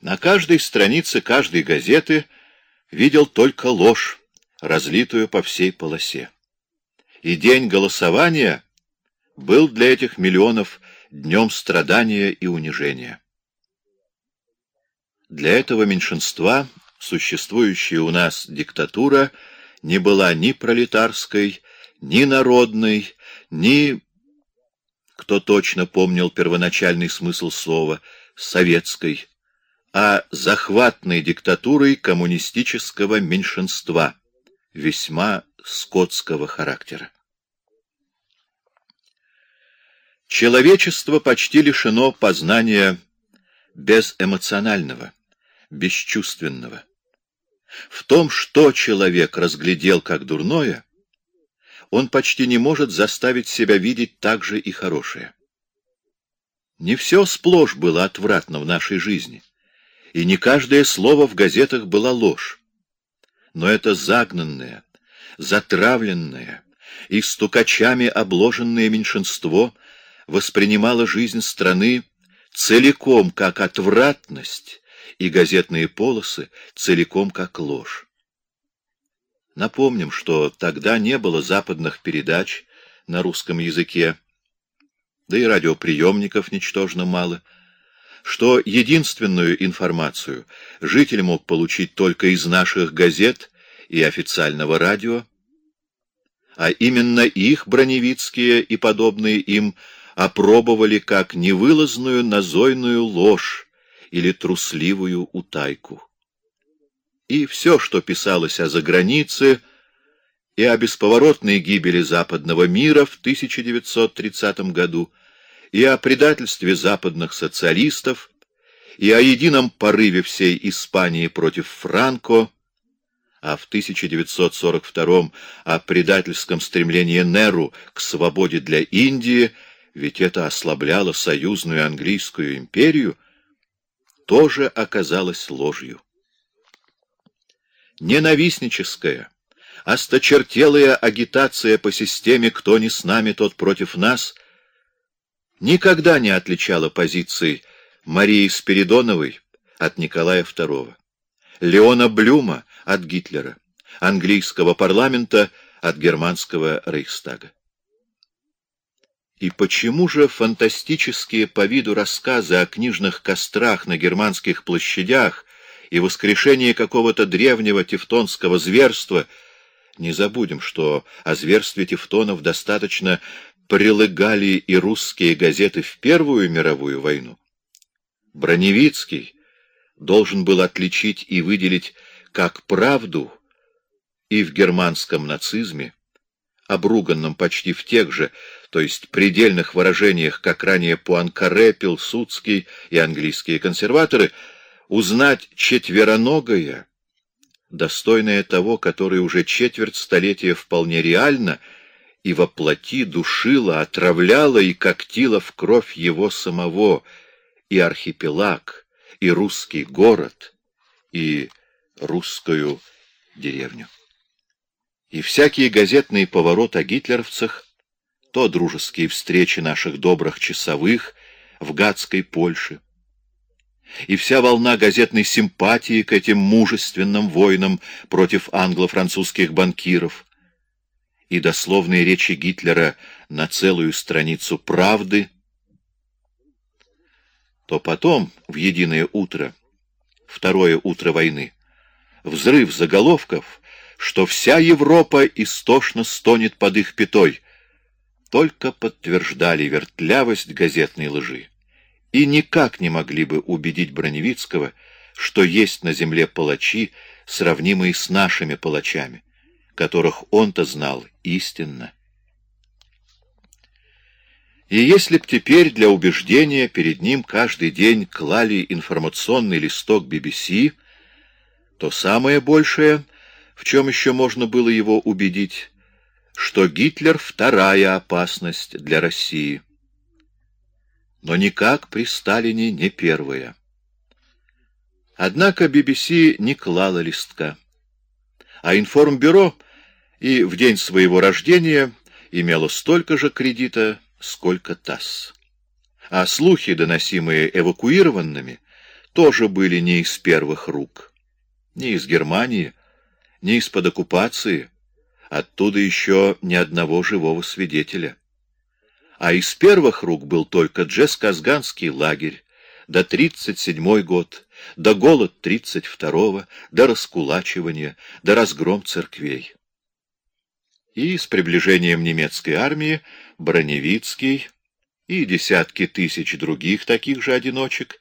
На каждой странице каждой газеты видел только ложь, разлитую по всей полосе. И день голосования был для этих миллионов днем страдания и унижения. Для этого меньшинства существующая у нас диктатура не была ни пролетарской, ни народной, ни, кто точно помнил первоначальный смысл слова, советской, а захватной диктатурой коммунистического меньшинства, весьма скотского характера. Человечество почти лишено познания безэмоционального, бесчувственного. В том, что человек разглядел как дурное, он почти не может заставить себя видеть также и хорошее. Не все сплошь было отвратно в нашей жизни, и не каждое слово в газетах была ложь. Но это загнанное, затравленное и стукачами обложенное меньшинство воспринимало жизнь страны целиком как отвратность и газетные полосы целиком как ложь. Напомним, что тогда не было западных передач на русском языке, да и радиоприемников ничтожно мало, что единственную информацию житель мог получить только из наших газет и официального радио, а именно их броневицкие и подобные им опробовали как невылазную назойную ложь, или трусливую утайку. И все, что писалось о загранице и о бесповоротной гибели западного мира в 1930 году, и о предательстве западных социалистов, и о едином порыве всей Испании против Франко, а в 1942 о предательском стремлении Неру к свободе для Индии, ведь это ослабляло союзную английскую империю, тоже оказалась ложью. Ненавистническая, осточертелая агитация по системе «кто не с нами, тот против нас» никогда не отличала позиции Марии Спиридоновой от Николая II, Леона Блюма от Гитлера, английского парламента от германского Рейхстага. И почему же фантастические по виду рассказы о книжных кострах на германских площадях и воскрешении какого-то древнего тевтонского зверства, не забудем, что о зверстве тевтонов достаточно прилегали и русские газеты в Первую мировую войну. Броневицкий должен был отличить и выделить как правду и в германском нацизме, обруганном почти в тех же, то есть предельных выражениях, как ранее Пуанкаре, Пилсудский и английские консерваторы, узнать четвероногое, достойное того, который уже четверть столетия вполне реально и воплоти душила, отравляла и когтила в кровь его самого, и архипелаг, и русский город, и русскую деревню. И всякие газетные повороты о гитлеровцах то дружеские встречи наших добрых часовых в гадской Польше. И вся волна газетной симпатии к этим мужественным воинам против англо-французских банкиров, и дословные речи Гитлера на целую страницу правды, то потом, в единое утро, второе утро войны, взрыв заголовков, что вся Европа истошно стонет под их пятой — только подтверждали вертлявость газетной лжи и никак не могли бы убедить Броневицкого, что есть на земле палачи, сравнимые с нашими палачами, которых он-то знал истинно. И если б теперь для убеждения перед ним каждый день клали информационный листок BBC, то самое большее, в чем еще можно было его убедить, что Гитлер — вторая опасность для России. Но никак при Сталине не первая. Однако BBC не клала листка. А информбюро и в день своего рождения имело столько же кредита, сколько ТАСС. А слухи, доносимые эвакуированными, тоже были не из первых рук. Не из Германии, не из-под оккупации, оттуда еще ни одного живого свидетеля. А из первых рук был только Джесказганский лагерь, до 37 год, до голод 32-го, до раскулачивания, до разгром церквей. И с приближением немецкой армии Броневицкий и десятки тысяч других таких же одиночек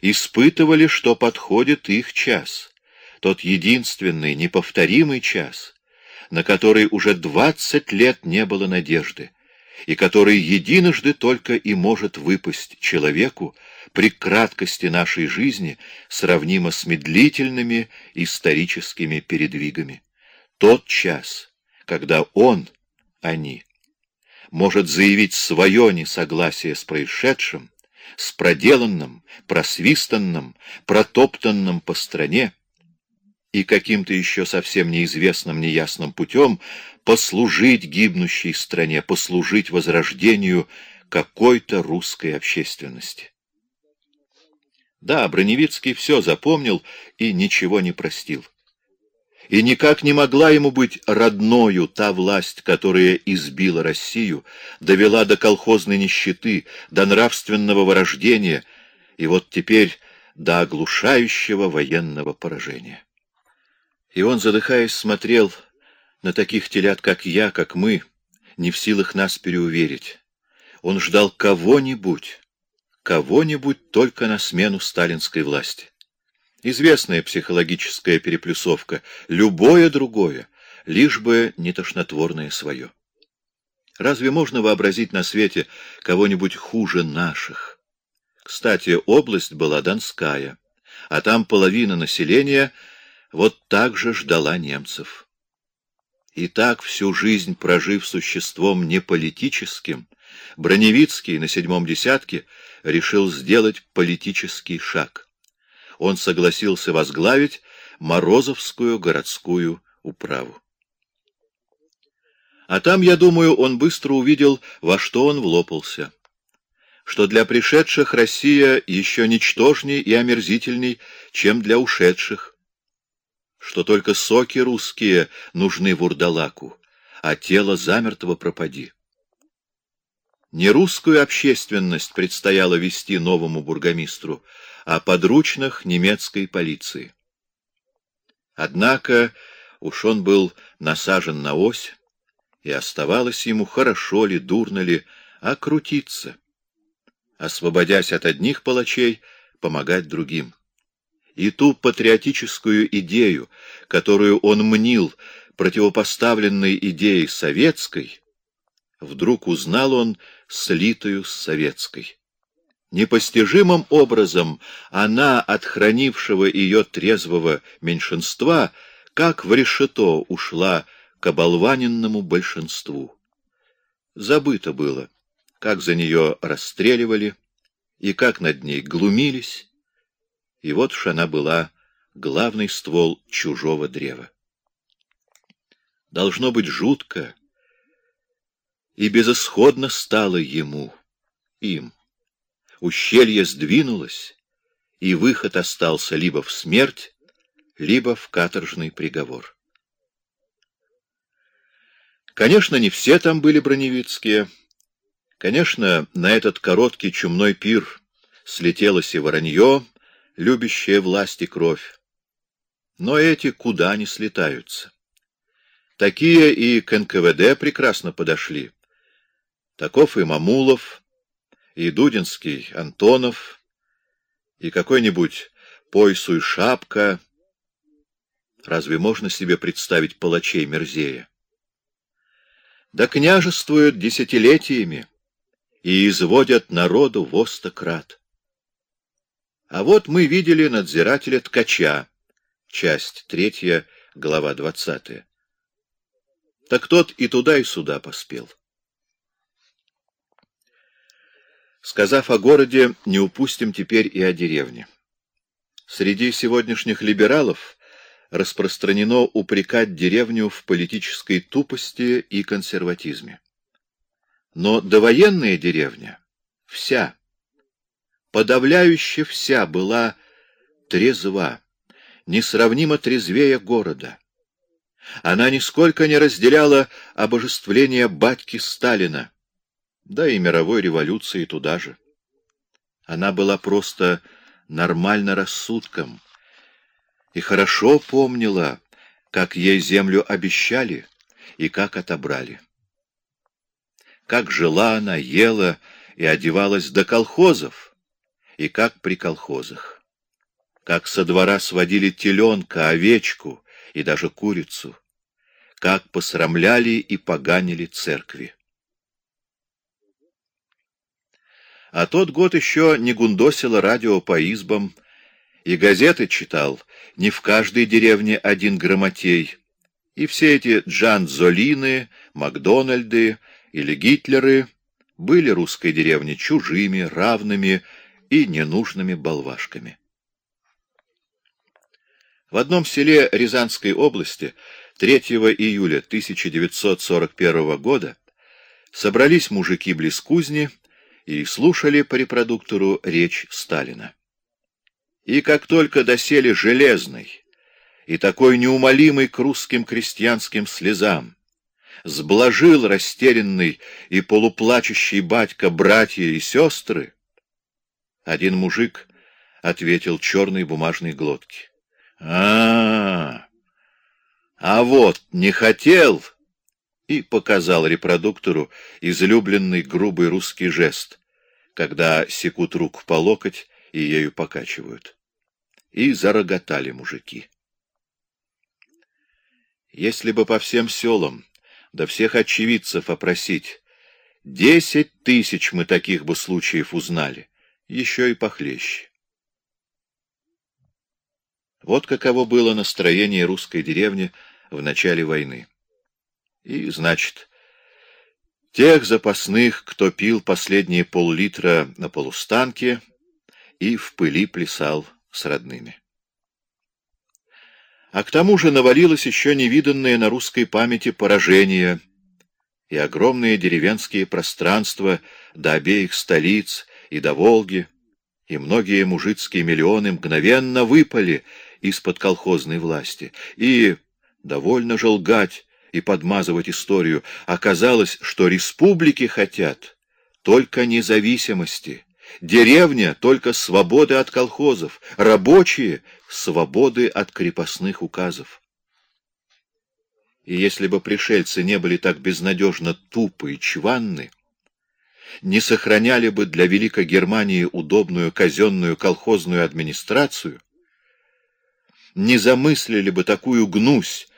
испытывали, что подходит их час, тот единственный, неповторимый час, на который уже двадцать лет не было надежды, и который единожды только и может выпасть человеку при краткости нашей жизни, сравнимо с медлительными историческими передвигами. Тот час, когда он, они, может заявить свое несогласие с происшедшим, с проделанным, просвистанным, протоптанным по стране, и каким-то еще совсем неизвестным, неясным путем послужить гибнущей стране, послужить возрождению какой-то русской общественности. Да, Броневицкий все запомнил и ничего не простил. И никак не могла ему быть родною та власть, которая избила Россию, довела до колхозной нищеты, до нравственного вырождения и вот теперь до оглушающего военного поражения. И он, задыхаясь, смотрел на таких телят, как я, как мы, не в силах нас переуверить. Он ждал кого-нибудь, кого-нибудь только на смену сталинской власти. Известная психологическая переплюсовка, любое другое, лишь бы не тошнотворное свое. Разве можно вообразить на свете кого-нибудь хуже наших? Кстати, область была Донская, а там половина населения — вот так же ждала немцев. И так всю жизнь прожив существом не политическим, Броневицкий на седьмом десятке решил сделать политический шаг. Он согласился возглавить Морозовскую городскую управу. А там, я думаю, он быстро увидел, во что он влопался. Что для пришедших Россия еще ничтожней и омерзительней, чем для ушедших, что только соки русские нужны вурдалаку, а тело замертво пропади. Не русскую общественность предстояло вести новому бургомистру, а подручных немецкой полиции. Однако уж он был насажен на ось, и оставалось ему, хорошо ли, дурно ли, окрутиться, освободясь от одних палачей, помогать другим и ту патриотическую идею, которую он мнил противопоставленной идее советской, вдруг узнал он слитую с советской. Непостижимым образом она от хранившего ее трезвого меньшинства, как в решето, ушла к оболваненному большинству. Забыто было, как за нее расстреливали и как над ней глумились, и вот уж она была главный ствол чужого древа. Должно быть жутко, и безысходно стало ему, им. Ущелье сдвинулось, и выход остался либо в смерть, либо в каторжный приговор. Конечно, не все там были броневицкие. Конечно, на этот короткий чумной пир слетелось и воронье, любящая власть и кровь. Но эти куда не слетаются. Такие и к НКВД прекрасно подошли. Таков и Мамулов, и Дудинский Антонов, и какой-нибудь Пойсу и Шапка. Разве можно себе представить палачей Мерзея? Да княжествуют десятилетиями и изводят народу во сто крат. А вот мы видели надзирателя Ткача, часть третья, глава двадцатая. Так тот и туда, и сюда поспел. Сказав о городе, не упустим теперь и о деревне. Среди сегодняшних либералов распространено упрекать деревню в политической тупости и консерватизме. Но довоенная деревня, вся, подавляюще вся была трезва, несравнимо трезвее города. Она нисколько не разделяла обожествление батьки Сталина, да и мировой революции туда же. Она была просто нормально рассудком и хорошо помнила, как ей землю обещали и как отобрали. Как жила она, ела и одевалась до колхозов, и как при колхозах. Как со двора сводили теленка, овечку и даже курицу. Как посрамляли и поганили церкви. А тот год еще не гундосило радио по избам, и газеты читал не в каждой деревне один грамотей, и все эти Джан-Золины, Макдональды или Гитлеры были русской деревне чужими, равными и ненужными болвашками. В одном селе Рязанской области 3 июля 1941 года собрались мужики близ кузни и слушали по репродуктору речь Сталина. И как только досели железный и такой неумолимый к русским крестьянским слезам, сблажил растерянный и полуплачущий батька братья и сестры, один мужик ответил черной бумажной глотки. а, -а, -а, вот не хотел!» и показал репродуктору излюбленный грубый русский жест, когда секут руку по локоть и ею покачивают. И зароготали мужики. Если бы по всем селам, да всех очевидцев опросить, десять тысяч мы таких бы случаев узнали, еще и похлеще. Вот каково было настроение русской деревни в начале войны. И, значит, тех запасных, кто пил последние пол-литра на полустанке и в пыли плясал с родными. А к тому же навалилось еще невиданное на русской памяти поражение и огромные деревенские пространства до обеих столиц и до Волги, и многие мужицкие миллионы мгновенно выпали из-под колхозной власти, и, довольно же лгать, и подмазывать историю, оказалось, что республики хотят только независимости, деревня — только свободы от колхозов, рабочие — свободы от крепостных указов. И если бы пришельцы не были так безнадежно тупы и чванны, не сохраняли бы для Великой Германии удобную казенную колхозную администрацию, не замыслили бы такую гнусь,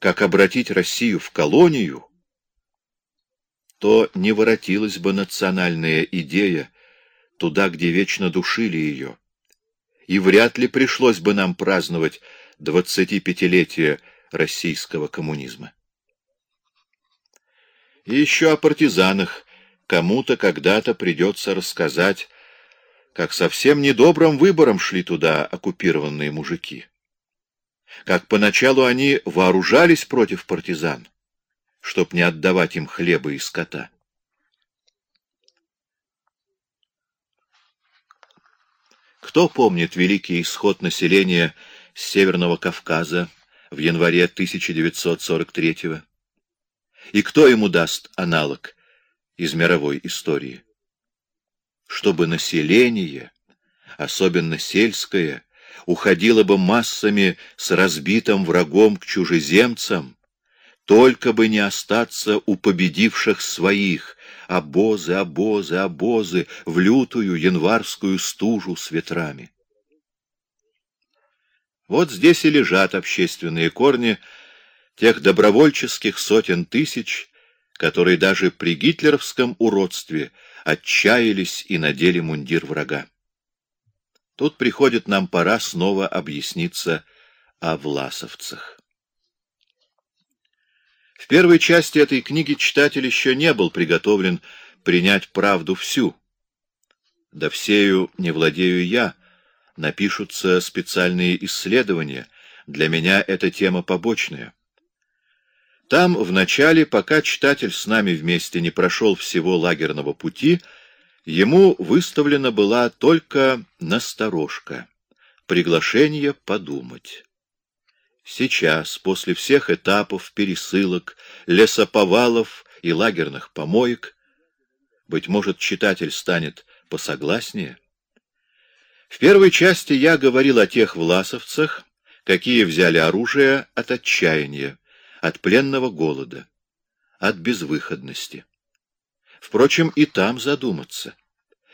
как обратить Россию в колонию, то не воротилась бы национальная идея туда, где вечно душили ее, и вряд ли пришлось бы нам праздновать двадцатипятилетие российского коммунизма. И еще о партизанах. Кому-то когда-то придется рассказать, как совсем недобрым выбором шли туда оккупированные мужики как поначалу они вооружались против партизан, чтоб не отдавать им хлеба и скота. Кто помнит великий исход населения Северного Кавказа в январе 1943-го? И кто ему даст аналог из мировой истории? Чтобы население, особенно сельское, уходила бы массами с разбитым врагом к чужеземцам, только бы не остаться у победивших своих, обозы, обозы, обозы, в лютую январскую стужу с ветрами. Вот здесь и лежат общественные корни тех добровольческих сотен тысяч, которые даже при гитлеровском уродстве отчаялись и надели мундир врага. Тут приходит нам пора снова объясниться о власовцах. В первой части этой книги читатель еще не был приготовлен принять правду всю. Да всею не владею я, напишутся специальные исследования, для меня эта тема побочная. Там, в начале, пока читатель с нами вместе не прошел всего лагерного пути, Ему выставлена была только насторожка, приглашение подумать. Сейчас, после всех этапов, пересылок, лесоповалов и лагерных помоек, быть может, читатель станет посогласнее. В первой части я говорил о тех власовцах, какие взяли оружие от отчаяния, от пленного голода, от безвыходности. Впрочем, и там задуматься.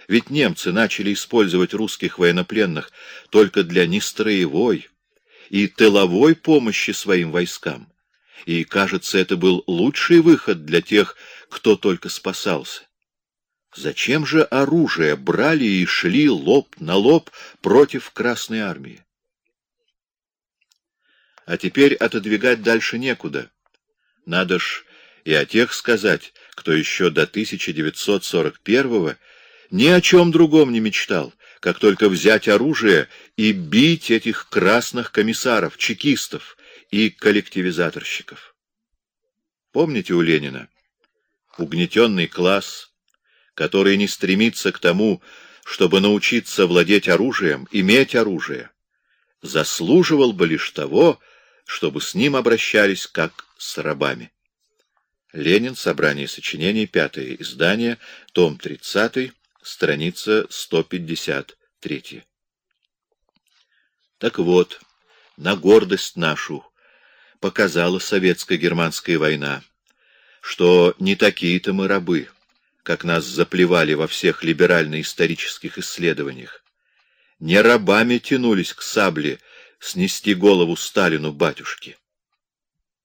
Ведь немцы начали использовать русских военнопленных только для нестроевой и тыловой помощи своим войскам. И, кажется, это был лучший выход для тех, кто только спасался. Зачем же оружие брали и шли лоб на лоб против Красной Армии? А теперь отодвигать дальше некуда. Надо ж и о тех сказать, кто еще до 1941-го ни о чем другом не мечтал, как только взять оружие и бить этих красных комиссаров, чекистов и коллективизаторщиков. Помните у Ленина? Угнетенный класс, который не стремится к тому, чтобы научиться владеть оружием, иметь оружие, заслуживал бы лишь того, чтобы с ним обращались как с рабами. Ленин. Собрание сочинений. Пятое издание. Том 30. Страница 153. Так вот, на гордость нашу показала советско-германская война, что не такие-то мы рабы, как нас заплевали во всех либерально-исторических исследованиях. Не рабами тянулись к сабле снести голову Сталину батюшки,